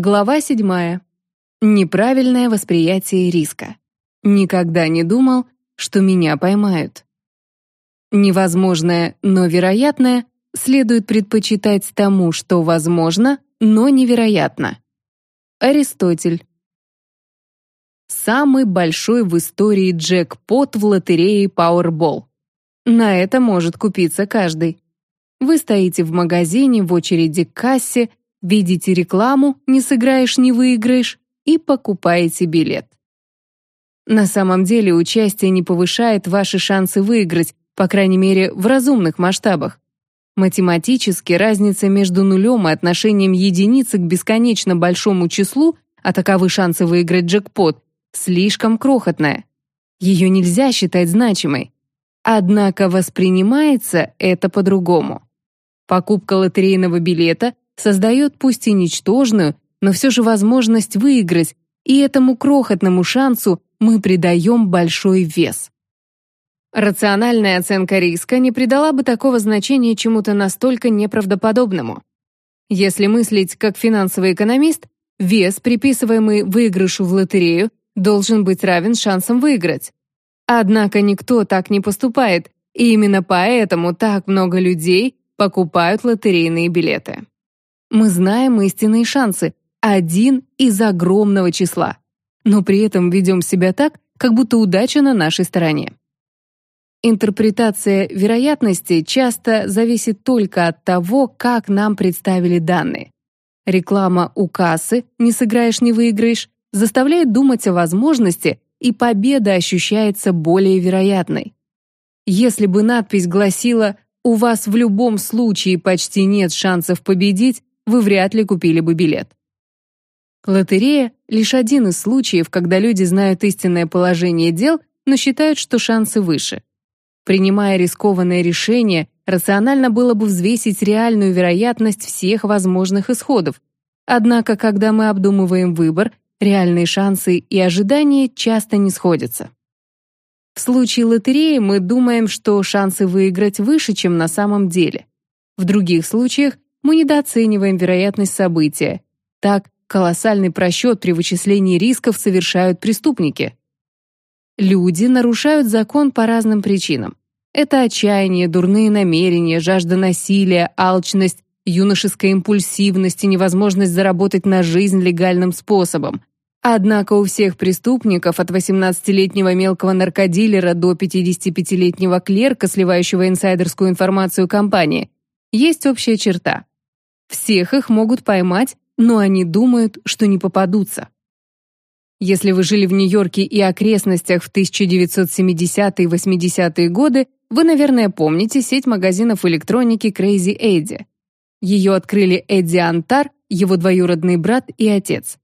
Глава 7. Неправильное восприятие риска. Никогда не думал, что меня поймают. Невозможное, но вероятное следует предпочитать тому, что возможно, но невероятно. Аристотель. Самый большой в истории джекпот в лотерее Powerball. На это может купиться каждый. Вы стоите в магазине в очереди к кассе, видите рекламу «не сыграешь, не выиграешь» и покупаете билет. На самом деле участие не повышает ваши шансы выиграть, по крайней мере, в разумных масштабах. Математически разница между нулем и отношением единицы к бесконечно большому числу, а таковы шансы выиграть джекпот, слишком крохотная. Ее нельзя считать значимой. Однако воспринимается это по-другому. Покупка лотерейного билета создает пусть и ничтожную, но все же возможность выиграть, и этому крохотному шансу мы придаем большой вес. Рациональная оценка риска не придала бы такого значения чему-то настолько неправдоподобному. Если мыслить как финансовый экономист, вес, приписываемый выигрышу в лотерею, должен быть равен шансам выиграть. Однако никто так не поступает, и именно поэтому так много людей покупают лотерейные билеты. Мы знаем истинные шансы, один из огромного числа, но при этом ведем себя так, как будто удача на нашей стороне. Интерпретация вероятности часто зависит только от того, как нам представили данные. Реклама у кассы «не сыграешь, не выиграешь» заставляет думать о возможности, и победа ощущается более вероятной. Если бы надпись гласила «У вас в любом случае почти нет шансов победить», вы вряд ли купили бы билет. Лотерея — лишь один из случаев, когда люди знают истинное положение дел, но считают, что шансы выше. Принимая рискованное решение, рационально было бы взвесить реальную вероятность всех возможных исходов. Однако, когда мы обдумываем выбор, реальные шансы и ожидания часто не сходятся. В случае лотереи мы думаем, что шансы выиграть выше, чем на самом деле. В других случаях мы недооцениваем вероятность события. Так, колоссальный просчет при вычислении рисков совершают преступники. Люди нарушают закон по разным причинам. Это отчаяние, дурные намерения, жажда насилия, алчность, юношеская импульсивность и невозможность заработать на жизнь легальным способом. Однако у всех преступников от 18-летнего мелкого наркодилера до 55-летнего клерка, сливающего инсайдерскую информацию компании, есть общая черта. Всех их могут поймать, но они думают, что не попадутся. Если вы жили в Нью-Йорке и окрестностях в 1970-е и 80-е годы, вы, наверное, помните сеть магазинов электроники Crazy Eddie. Ее открыли Эдди Антар, его двоюродный брат и отец.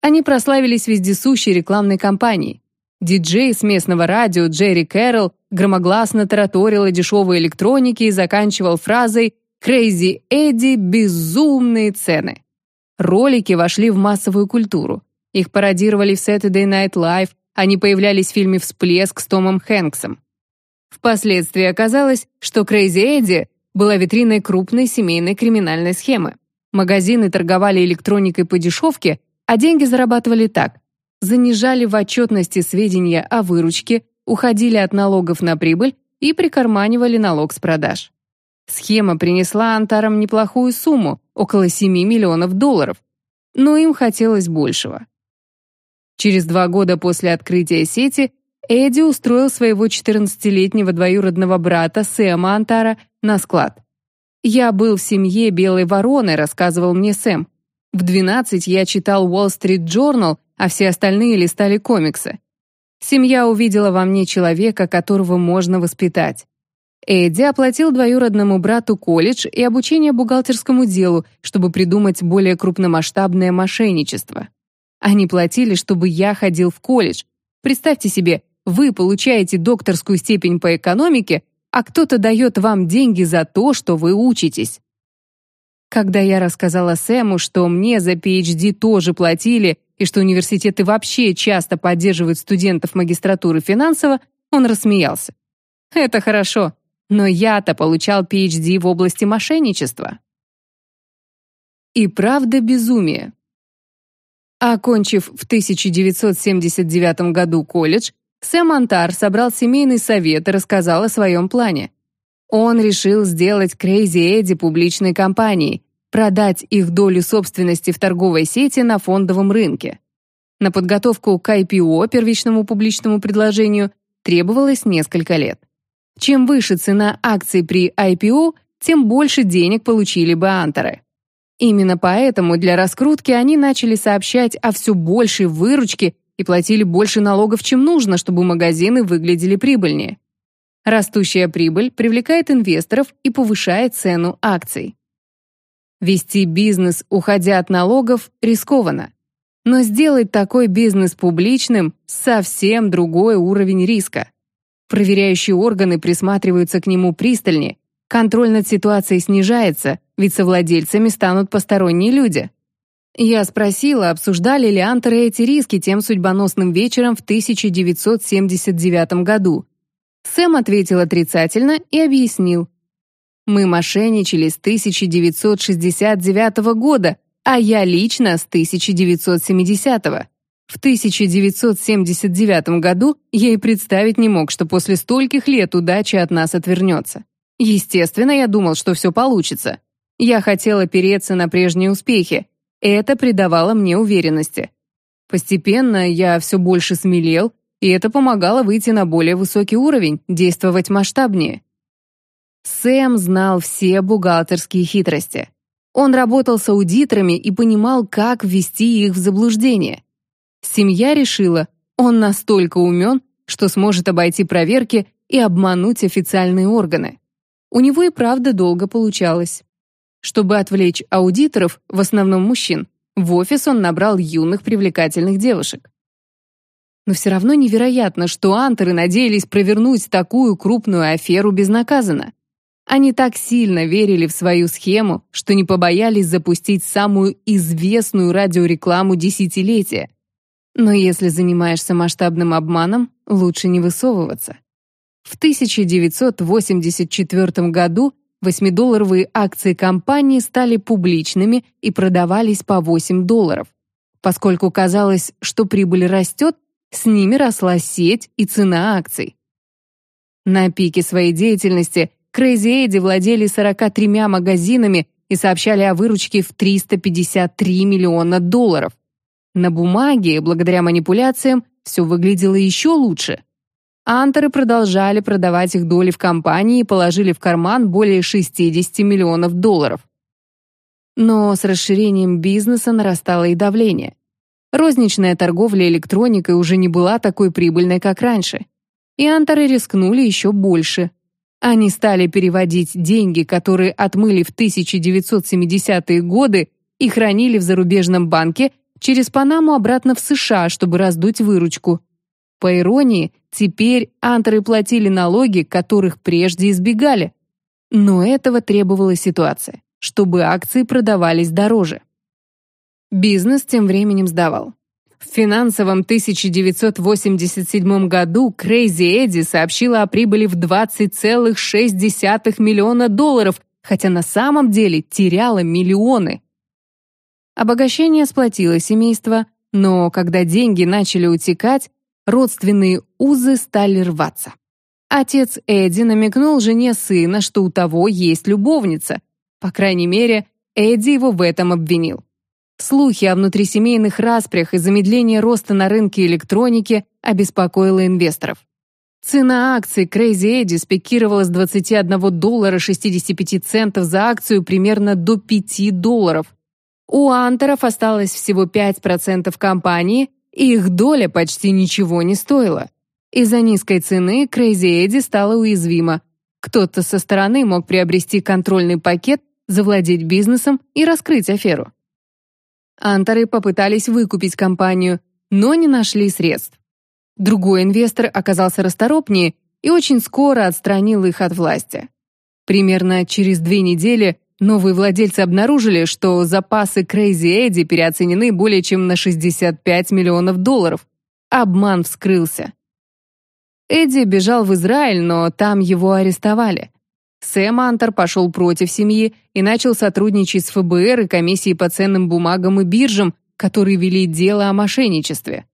Они прославились вездесущей рекламной кампанией. Диджей с местного радио Джерри Кэрролл громогласно тараторил о дешевой электронике и заканчивал фразой «Crazy Эдди – безумные цены». Ролики вошли в массовую культуру. Их пародировали в Saturday Night Live, они появлялись в фильме «Всплеск» с Томом Хэнксом. Впоследствии оказалось, что Crazy Эдди была витриной крупной семейной криминальной схемы. Магазины торговали электроникой по дешевке, а деньги зарабатывали так. Занижали в отчетности сведения о выручке, уходили от налогов на прибыль и прикарманивали налог с продаж. Схема принесла Антарам неплохую сумму, около 7 миллионов долларов, но им хотелось большего. Через два года после открытия сети Эдди устроил своего 14-летнего двоюродного брата Сэма Антара на склад. «Я был в семье белой вороны», — рассказывал мне Сэм. В 12 я читал Wall Street Journal, а все остальные листали комиксы. Семья увидела во мне человека, которого можно воспитать. Эдди оплатил двоюродному брату колледж и обучение бухгалтерскому делу, чтобы придумать более крупномасштабное мошенничество. Они платили, чтобы я ходил в колледж. Представьте себе, вы получаете докторскую степень по экономике, а кто-то дает вам деньги за то, что вы учитесь. Когда я рассказала Сэму, что мне за PhD тоже платили и что университеты вообще часто поддерживают студентов магистратуры финансово, он рассмеялся. Это хорошо, но я-то получал PhD в области мошенничества. И правда безумие. Окончив в 1979 году колледж, Сэм Антар собрал семейный совет и рассказал о своем плане. Он решил сделать Crazy Эдди публичной компанией, продать их долю собственности в торговой сети на фондовом рынке. На подготовку к IPO, первичному публичному предложению, требовалось несколько лет. Чем выше цена акций при IPO, тем больше денег получили бы антеры. Именно поэтому для раскрутки они начали сообщать о все большей выручке и платили больше налогов, чем нужно, чтобы магазины выглядели прибыльнее. Растущая прибыль привлекает инвесторов и повышает цену акций. Вести бизнес, уходя от налогов, рискованно. Но сделать такой бизнес публичным – совсем другой уровень риска. Проверяющие органы присматриваются к нему пристальнее, контроль над ситуацией снижается, ведь совладельцами станут посторонние люди. Я спросила, обсуждали ли антеры эти риски тем судьбоносным вечером в 1979 году. Сэм ответил отрицательно и объяснил. «Мы мошенничали с 1969 года, а я лично с 1970 -го. В 1979 году я и представить не мог, что после стольких лет удача от нас отвернется. Естественно, я думал, что все получится. Я хотел опереться на прежние успехи. Это придавало мне уверенности. Постепенно я все больше смелел, и это помогало выйти на более высокий уровень, действовать масштабнее. Сэм знал все бухгалтерские хитрости. Он работал с аудиторами и понимал, как ввести их в заблуждение. Семья решила, он настолько умен, что сможет обойти проверки и обмануть официальные органы. У него и правда долго получалось. Чтобы отвлечь аудиторов, в основном мужчин, в офис он набрал юных привлекательных девушек. Но все равно невероятно, что антеры надеялись провернуть такую крупную аферу безнаказанно. Они так сильно верили в свою схему, что не побоялись запустить самую известную радиорекламу десятилетия. Но если занимаешься масштабным обманом, лучше не высовываться. В 1984 году 8-долларовые акции компании стали публичными и продавались по 8 долларов. Поскольку казалось, что прибыль растет, с ними росла сеть и цена акций. На пике своей деятельности Crazy Эдди владели 43 магазинами и сообщали о выручке в 353 миллиона долларов. На бумаге, благодаря манипуляциям, все выглядело еще лучше. Антеры продолжали продавать их доли в компании и положили в карман более 60 миллионов долларов. Но с расширением бизнеса нарастало и давление. Розничная торговля электроникой уже не была такой прибыльной, как раньше. И антеры рискнули еще больше. Они стали переводить деньги, которые отмыли в 1970-е годы и хранили в зарубежном банке, через Панаму обратно в США, чтобы раздуть выручку. По иронии, теперь антеры платили налоги, которых прежде избегали. Но этого требовала ситуация, чтобы акции продавались дороже. Бизнес тем временем сдавал. В финансовом 1987 году Crazy Эдди сообщила о прибыли в 20,6 миллиона долларов, хотя на самом деле теряла миллионы. Обогащение сплотило семейство, но когда деньги начали утекать, родственные узы стали рваться. Отец Эдди намекнул жене сына, что у того есть любовница. По крайней мере, Эдди его в этом обвинил. Слухи о внутрисемейных распрях и замедлении роста на рынке электроники обеспокоило инвесторов. Цена акций Crazy Эдди спикировала с 21 доллара 65 центов за акцию примерно до 5 долларов. У антеров осталось всего 5% компании, и их доля почти ничего не стоила. Из-за низкой цены Crazy Эдди стала уязвима. Кто-то со стороны мог приобрести контрольный пакет, завладеть бизнесом и раскрыть аферу. Антеры попытались выкупить компанию, но не нашли средств. Другой инвестор оказался расторопнее и очень скоро отстранил их от власти. Примерно через две недели Новые владельцы обнаружили, что запасы Crazy Эдди переоценены более чем на 65 миллионов долларов. Обман вскрылся. Эдди бежал в Израиль, но там его арестовали. Сэм Антер пошел против семьи и начал сотрудничать с ФБР и комиссией по ценным бумагам и биржам, которые вели дело о мошенничестве.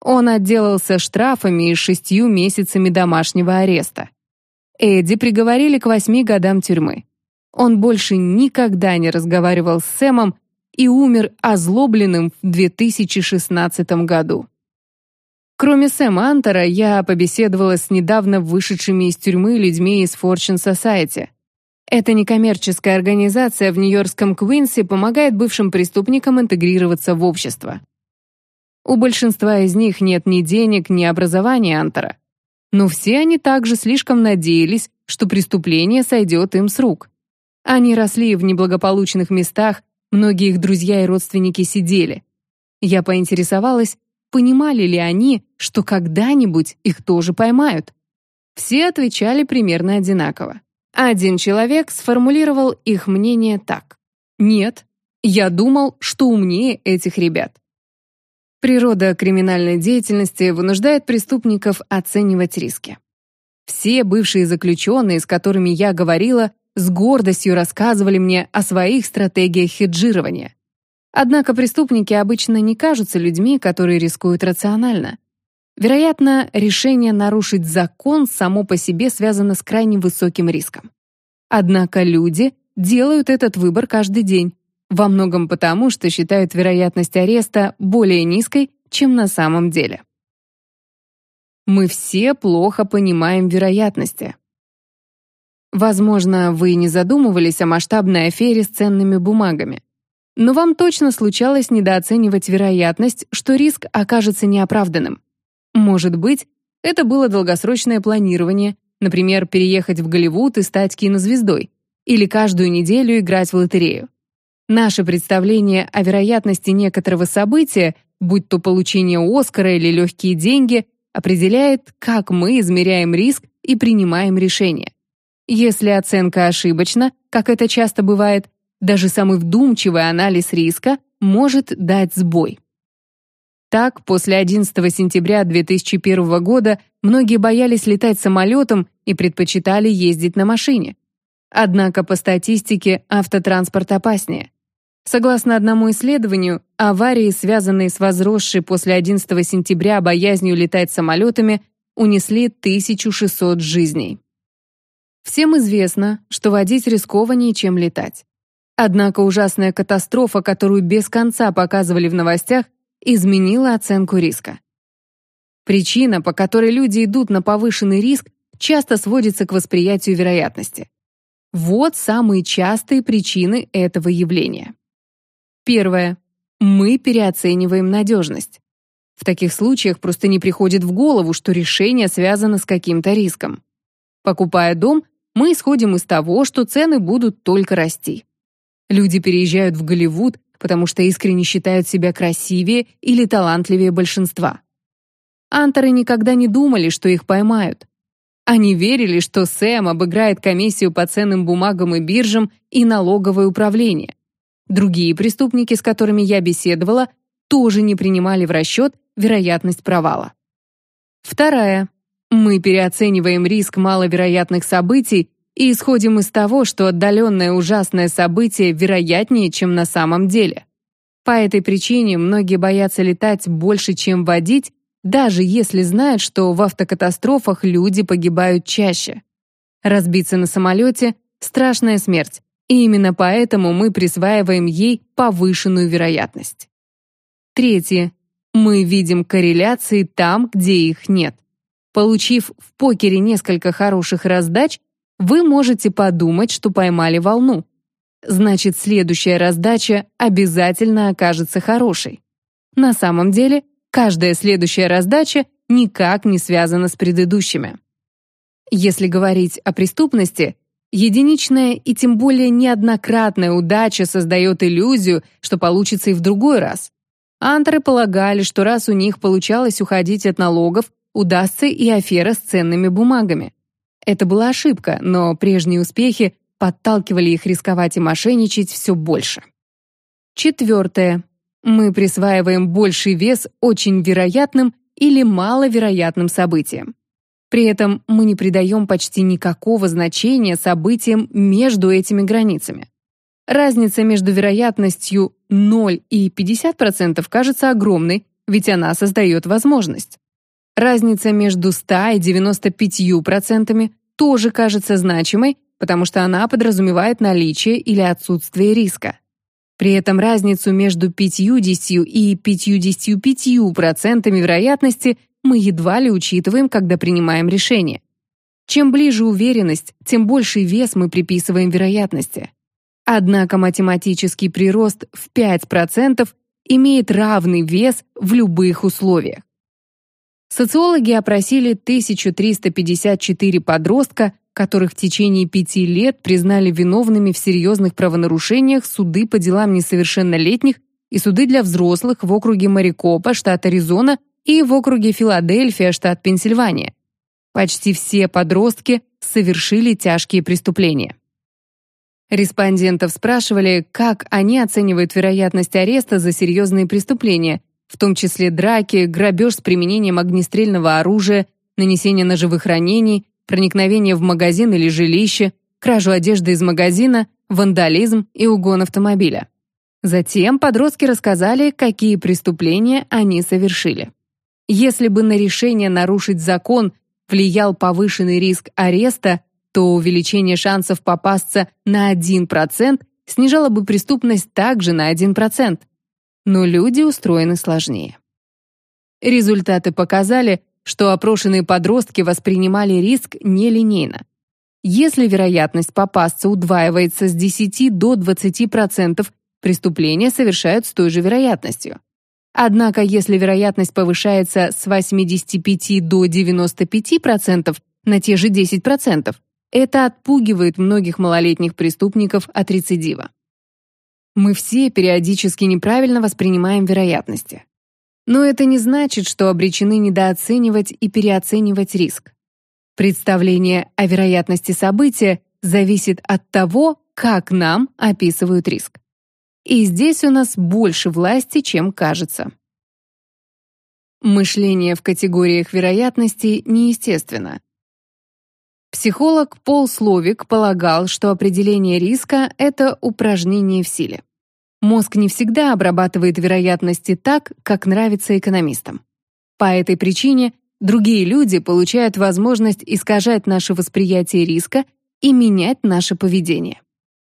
Он отделался штрафами и шестью месяцами домашнего ареста. Эдди приговорили к восьми годам тюрьмы. Он больше никогда не разговаривал с Сэмом и умер озлобленным в 2016 году. Кроме Сэма Антера, я побеседовала с недавно вышедшими из тюрьмы людьми из Fortune Society. Эта некоммерческая организация в нью-йоркском Квинсе помогает бывшим преступникам интегрироваться в общество. У большинства из них нет ни денег, ни образования Антера. Но все они также слишком надеялись, что преступление сойдет им с рук. Они росли в неблагополучных местах, многие их друзья и родственники сидели. Я поинтересовалась, понимали ли они, что когда-нибудь их тоже поймают. Все отвечали примерно одинаково. Один человек сформулировал их мнение так. «Нет, я думал, что умнее этих ребят». Природа криминальной деятельности вынуждает преступников оценивать риски. Все бывшие заключенные, с которыми я говорила, с гордостью рассказывали мне о своих стратегиях хеджирования. Однако преступники обычно не кажутся людьми, которые рискуют рационально. Вероятно, решение нарушить закон само по себе связано с крайне высоким риском. Однако люди делают этот выбор каждый день, во многом потому, что считают вероятность ареста более низкой, чем на самом деле. Мы все плохо понимаем вероятности. Возможно, вы не задумывались о масштабной афере с ценными бумагами. Но вам точно случалось недооценивать вероятность, что риск окажется неоправданным. Может быть, это было долгосрочное планирование, например, переехать в Голливуд и стать кинозвездой, или каждую неделю играть в лотерею. Наше представление о вероятности некоторого события, будь то получение Оскара или легкие деньги, определяет, как мы измеряем риск и принимаем решения. Если оценка ошибочна, как это часто бывает, даже самый вдумчивый анализ риска может дать сбой. Так, после 11 сентября 2001 года многие боялись летать самолетом и предпочитали ездить на машине. Однако по статистике автотранспорт опаснее. Согласно одному исследованию, аварии, связанные с возросшей после 11 сентября боязнью летать самолетами, унесли 1600 жизней. Всем известно, что водить рискованнее, чем летать. Однако ужасная катастрофа, которую без конца показывали в новостях, изменила оценку риска. Причина, по которой люди идут на повышенный риск, часто сводится к восприятию вероятности. Вот самые частые причины этого явления. Первое. Мы переоцениваем надежность. В таких случаях просто не приходит в голову, что решение связано с каким-то риском. Покупая дом, мы исходим из того, что цены будут только расти. Люди переезжают в Голливуд, потому что искренне считают себя красивее или талантливее большинства. Антеры никогда не думали, что их поймают. Они верили, что Сэм обыграет комиссию по ценным бумагам и биржам и налоговое управление. Другие преступники, с которыми я беседовала, тоже не принимали в расчет вероятность провала. Вторая. Мы переоцениваем риск маловероятных событий и исходим из того, что отдаленное ужасное событие вероятнее, чем на самом деле. По этой причине многие боятся летать больше, чем водить, даже если знают, что в автокатастрофах люди погибают чаще. Разбиться на самолете — страшная смерть, и именно поэтому мы присваиваем ей повышенную вероятность. Третье. Мы видим корреляции там, где их нет. Получив в покере несколько хороших раздач, вы можете подумать, что поймали волну. Значит, следующая раздача обязательно окажется хорошей. На самом деле, каждая следующая раздача никак не связана с предыдущими. Если говорить о преступности, единичная и тем более неоднократная удача создает иллюзию, что получится и в другой раз. Антеры полагали, что раз у них получалось уходить от налогов, удастся и афера с ценными бумагами. Это была ошибка, но прежние успехи подталкивали их рисковать и мошенничать все больше. Четвертое. Мы присваиваем больший вес очень вероятным или маловероятным событиям. При этом мы не придаем почти никакого значения событиям между этими границами. Разница между вероятностью 0 и 50% кажется огромной, ведь она создает возможность. Разница между 100 и 95% тоже кажется значимой, потому что она подразумевает наличие или отсутствие риска. При этом разницу между 50 и 55% вероятности мы едва ли учитываем, когда принимаем решение. Чем ближе уверенность, тем больший вес мы приписываем вероятности. Однако математический прирост в 5% имеет равный вес в любых условиях. Социологи опросили 1354 подростка, которых в течение пяти лет признали виновными в серьезных правонарушениях суды по делам несовершеннолетних и суды для взрослых в округе Марикопа, штат Аризона, и в округе Филадельфия, штат Пенсильвания. Почти все подростки совершили тяжкие преступления. Респондентов спрашивали, как они оценивают вероятность ареста за серьезные преступления, в том числе драки, грабеж с применением огнестрельного оружия, нанесение ножевых ранений, проникновение в магазин или жилище, кражу одежды из магазина, вандализм и угон автомобиля. Затем подростки рассказали, какие преступления они совершили. Если бы на решение нарушить закон влиял повышенный риск ареста, то увеличение шансов попасться на 1% снижало бы преступность также на 1%. Но люди устроены сложнее. Результаты показали, что опрошенные подростки воспринимали риск нелинейно. Если вероятность попасться удваивается с 10 до 20%, преступления совершают с той же вероятностью. Однако, если вероятность повышается с 85 до 95% на те же 10%, это отпугивает многих малолетних преступников от рецидива. Мы все периодически неправильно воспринимаем вероятности. Но это не значит, что обречены недооценивать и переоценивать риск. Представление о вероятности события зависит от того, как нам описывают риск. И здесь у нас больше власти, чем кажется. Мышление в категориях вероятности неестественно. Психолог Пол Словик полагал, что определение риска — это упражнение в силе. Мозг не всегда обрабатывает вероятности так, как нравится экономистам. По этой причине другие люди получают возможность искажать наше восприятие риска и менять наше поведение.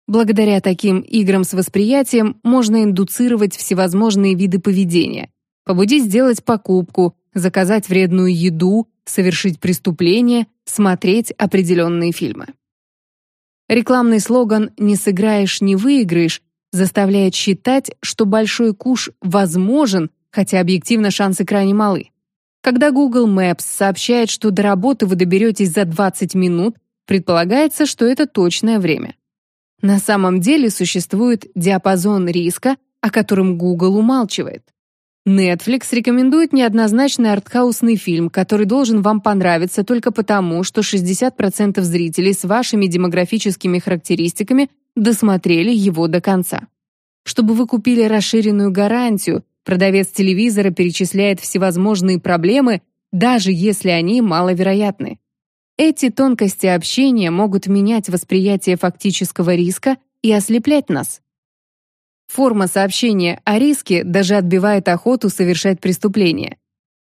Благодаря таким играм с восприятием можно индуцировать всевозможные виды поведения, побудить сделать покупку, заказать вредную еду, совершить преступление, смотреть определенные фильмы. Рекламный слоган «Не сыграешь, не выиграешь» заставляет считать, что большой куш возможен, хотя объективно шансы крайне малы. Когда Google Maps сообщает, что до работы вы доберетесь за 20 минут, предполагается, что это точное время. На самом деле существует диапазон риска, о котором Google умалчивает. Netflix рекомендует неоднозначный артхаусный фильм, который должен вам понравиться только потому, что 60% зрителей с вашими демографическими характеристиками досмотрели его до конца. Чтобы вы купили расширенную гарантию, продавец телевизора перечисляет всевозможные проблемы, даже если они маловероятны. Эти тонкости общения могут менять восприятие фактического риска и ослеплять нас. Форма сообщения о риске даже отбивает охоту совершать преступление.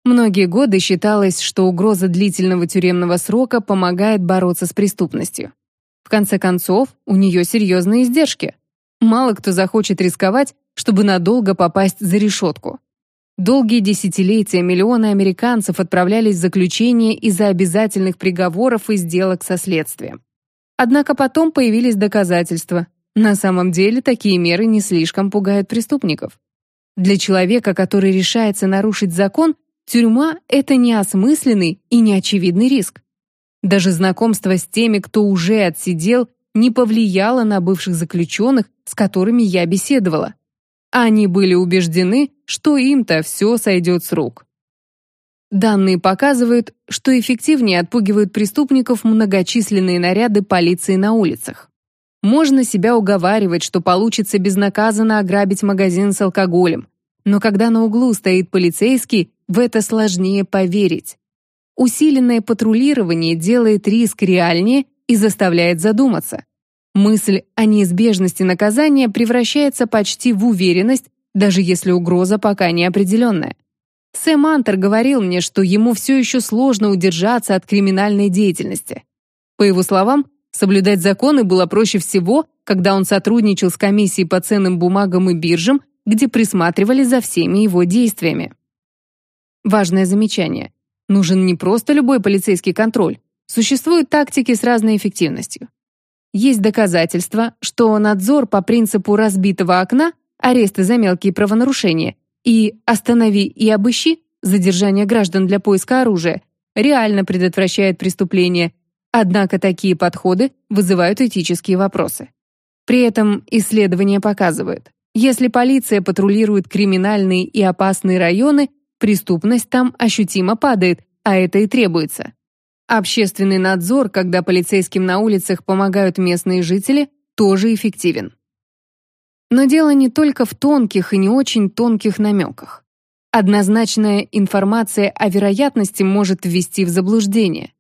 Многие годы считалось, что угроза длительного тюремного срока помогает бороться с преступностью. В конце концов, у нее серьезные издержки. Мало кто захочет рисковать, чтобы надолго попасть за решетку. Долгие десятилетия миллионы американцев отправлялись в заключение из-за обязательных приговоров и сделок со следствием. Однако потом появились доказательства. На самом деле такие меры не слишком пугают преступников. Для человека, который решается нарушить закон, тюрьма — это неосмысленный и неочевидный риск. Даже знакомство с теми, кто уже отсидел, не повлияло на бывших заключенных, с которыми я беседовала. Они были убеждены, что им-то все сойдет с рук. Данные показывают, что эффективнее отпугивают преступников многочисленные наряды полиции на улицах. Можно себя уговаривать, что получится безнаказанно ограбить магазин с алкоголем, но когда на углу стоит полицейский, в это сложнее поверить. Усиленное патрулирование делает риск реальнее и заставляет задуматься. Мысль о неизбежности наказания превращается почти в уверенность, даже если угроза пока не определенная. Сэм Антер говорил мне, что ему все еще сложно удержаться от криминальной деятельности. По его словам, соблюдать законы было проще всего, когда он сотрудничал с комиссией по ценным бумагам и биржам, где присматривали за всеми его действиями. Важное замечание. Нужен не просто любой полицейский контроль. Существуют тактики с разной эффективностью. Есть доказательства, что надзор по принципу разбитого окна, аресты за мелкие правонарушения и «останови и обыщи» задержание граждан для поиска оружия реально предотвращает преступления, однако такие подходы вызывают этические вопросы. При этом исследования показывают, если полиция патрулирует криминальные и опасные районы, преступность там ощутимо падает, а это и требуется. Общественный надзор, когда полицейским на улицах помогают местные жители, тоже эффективен. Но дело не только в тонких и не очень тонких намеках. Однозначная информация о вероятности может ввести в заблуждение.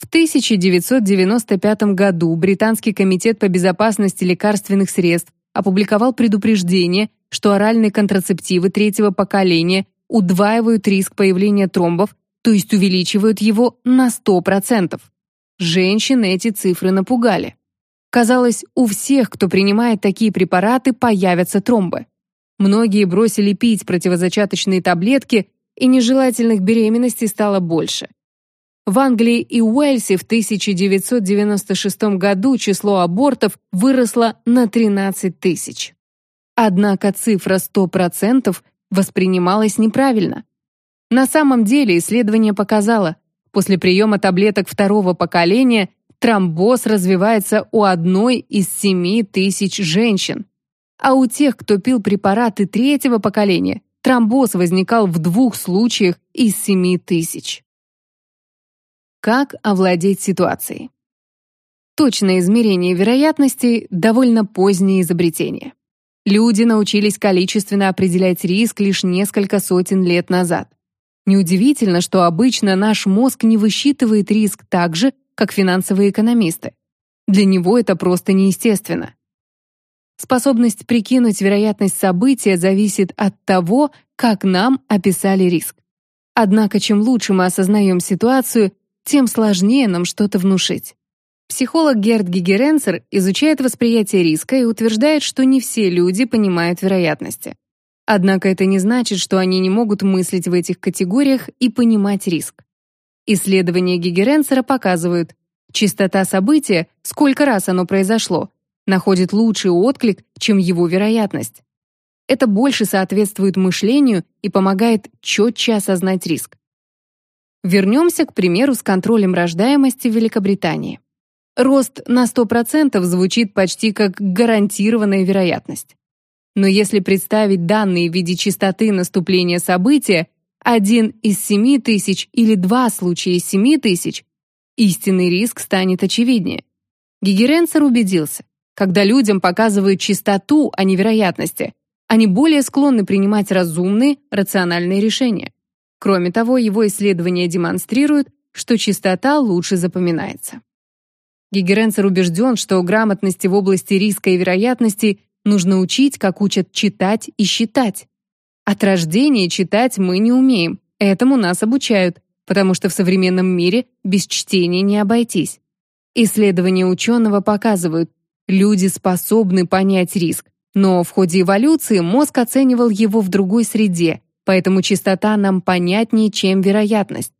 В 1995 году Британский комитет по безопасности лекарственных средств опубликовал предупреждение, что оральные контрацептивы третьего поколения удваивают риск появления тромбов то есть увеличивают его на 100%. Женщин эти цифры напугали. Казалось, у всех, кто принимает такие препараты, появятся тромбы. Многие бросили пить противозачаточные таблетки, и нежелательных беременностей стало больше. В Англии и Уэльсе в 1996 году число абортов выросло на 13 тысяч. Однако цифра 100% воспринималась неправильно. На самом деле исследование показало, после приема таблеток второго поколения тромбоз развивается у одной из семи тысяч женщин. А у тех, кто пил препараты третьего поколения, тромбоз возникал в двух случаях из семи тысяч. Как овладеть ситуацией? Точное измерение вероятностей – довольно позднее изобретение. Люди научились количественно определять риск лишь несколько сотен лет назад. Неудивительно, что обычно наш мозг не высчитывает риск так же, как финансовые экономисты. Для него это просто неестественно. Способность прикинуть вероятность события зависит от того, как нам описали риск. Однако чем лучше мы осознаем ситуацию, тем сложнее нам что-то внушить. Психолог Герд Гигеренцер изучает восприятие риска и утверждает, что не все люди понимают вероятности. Однако это не значит, что они не могут мыслить в этих категориях и понимать риск. Исследования Гигеренцера показывают, частота события, сколько раз оно произошло, находит лучший отклик, чем его вероятность. Это больше соответствует мышлению и помогает четче осознать риск. Вернемся, к примеру, с контролем рождаемости в Великобритании. Рост на 100% звучит почти как гарантированная вероятность. Но если представить данные в виде частоты наступления события, один из семи тысяч или два случая из семи тысяч, истинный риск станет очевиднее. Гигеренцер убедился, когда людям показывают частоту, а не вероятности, они более склонны принимать разумные, рациональные решения. Кроме того, его исследования демонстрируют, что частота лучше запоминается. Гигеренцер убежден, что грамотности в области риска и вероятности Нужно учить, как учат читать и считать. От рождения читать мы не умеем, этому нас обучают, потому что в современном мире без чтения не обойтись. Исследования ученого показывают, люди способны понять риск, но в ходе эволюции мозг оценивал его в другой среде, поэтому частота нам понятнее, чем вероятность.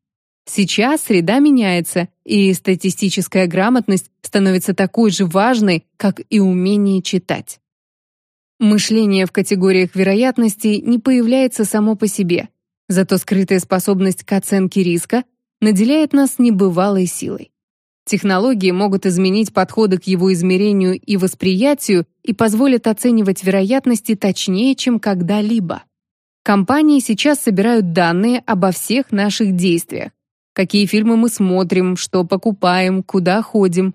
Сейчас среда меняется, и статистическая грамотность становится такой же важной, как и умение читать. Мышление в категориях вероятностей не появляется само по себе, зато скрытая способность к оценке риска наделяет нас небывалой силой. Технологии могут изменить подходы к его измерению и восприятию и позволят оценивать вероятности точнее, чем когда-либо. Компании сейчас собирают данные обо всех наших действиях. Какие фильмы мы смотрим, что покупаем, куда ходим,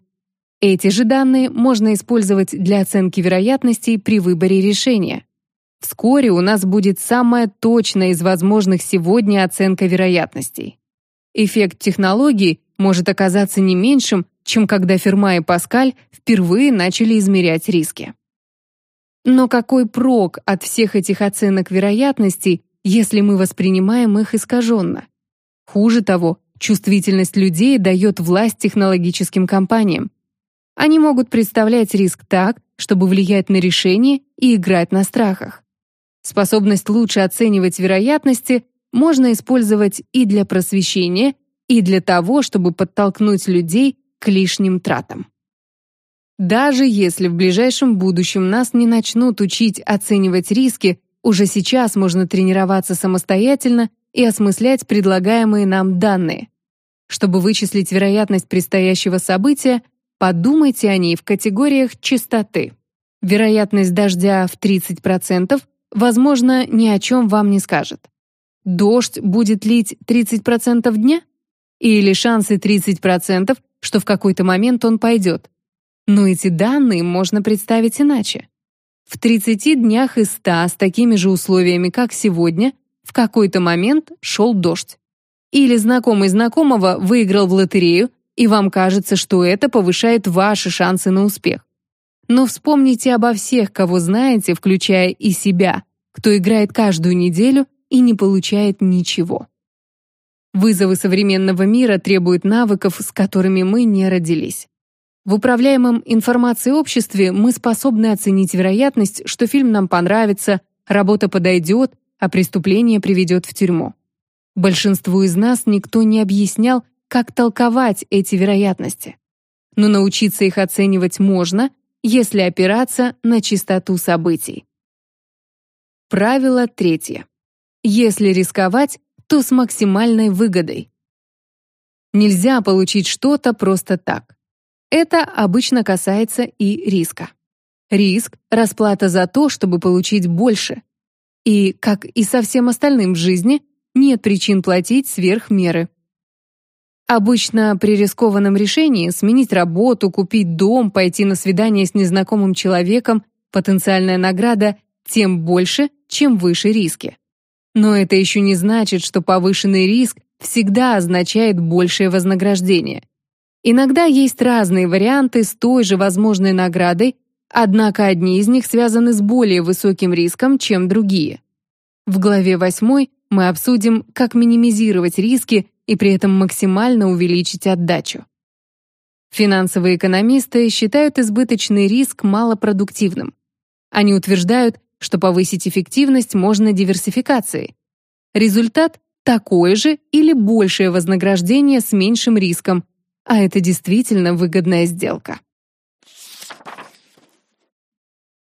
эти же данные можно использовать для оценки вероятностей при выборе решения. Вскоре у нас будет самая точная из возможных сегодня оценка вероятностей. Эффект технологии может оказаться не меньшим, чем когда Ферма и Паскаль впервые начали измерять риски. Но какой прок от всех этих оценок вероятностей, если мы воспринимаем их искаженно? Хуже того, чувствительность людей дает власть технологическим компаниям. Они могут представлять риск так, чтобы влиять на решение и играть на страхах. Способность лучше оценивать вероятности можно использовать и для просвещения, и для того, чтобы подтолкнуть людей к лишним тратам. Даже если в ближайшем будущем нас не начнут учить оценивать риски, уже сейчас можно тренироваться самостоятельно и осмыслять предлагаемые нам данные. Чтобы вычислить вероятность предстоящего события, подумайте о ней в категориях частоты. Вероятность дождя в 30%, возможно, ни о чем вам не скажет. Дождь будет лить 30% дня? Или шансы 30%, что в какой-то момент он пойдет? Но эти данные можно представить иначе. В 30 днях из 100 с такими же условиями, как сегодня, в какой-то момент шел дождь. Или знакомый знакомого выиграл в лотерею, и вам кажется, что это повышает ваши шансы на успех. Но вспомните обо всех, кого знаете, включая и себя, кто играет каждую неделю и не получает ничего. Вызовы современного мира требуют навыков, с которыми мы не родились. В управляемом информацией обществе мы способны оценить вероятность, что фильм нам понравится, работа подойдет, а преступление приведет в тюрьму. Большинству из нас никто не объяснял, как толковать эти вероятности. Но научиться их оценивать можно, если опираться на частоту событий. Правило третье. Если рисковать, то с максимальной выгодой. Нельзя получить что-то просто так. Это обычно касается и риска. Риск – расплата за то, чтобы получить больше. И, как и со всем остальным в жизни, нет причин платить сверх меры. Обычно при рискованном решении сменить работу, купить дом, пойти на свидание с незнакомым человеком потенциальная награда тем больше, чем выше риски. Но это еще не значит, что повышенный риск всегда означает большее вознаграждение – Иногда есть разные варианты с той же возможной наградой, однако одни из них связаны с более высоким риском, чем другие. В главе 8 мы обсудим, как минимизировать риски и при этом максимально увеличить отдачу. Финансовые экономисты считают избыточный риск малопродуктивным. Они утверждают, что повысить эффективность можно диверсификацией. Результат – такое же или большее вознаграждение с меньшим риском, а это действительно выгодная сделка.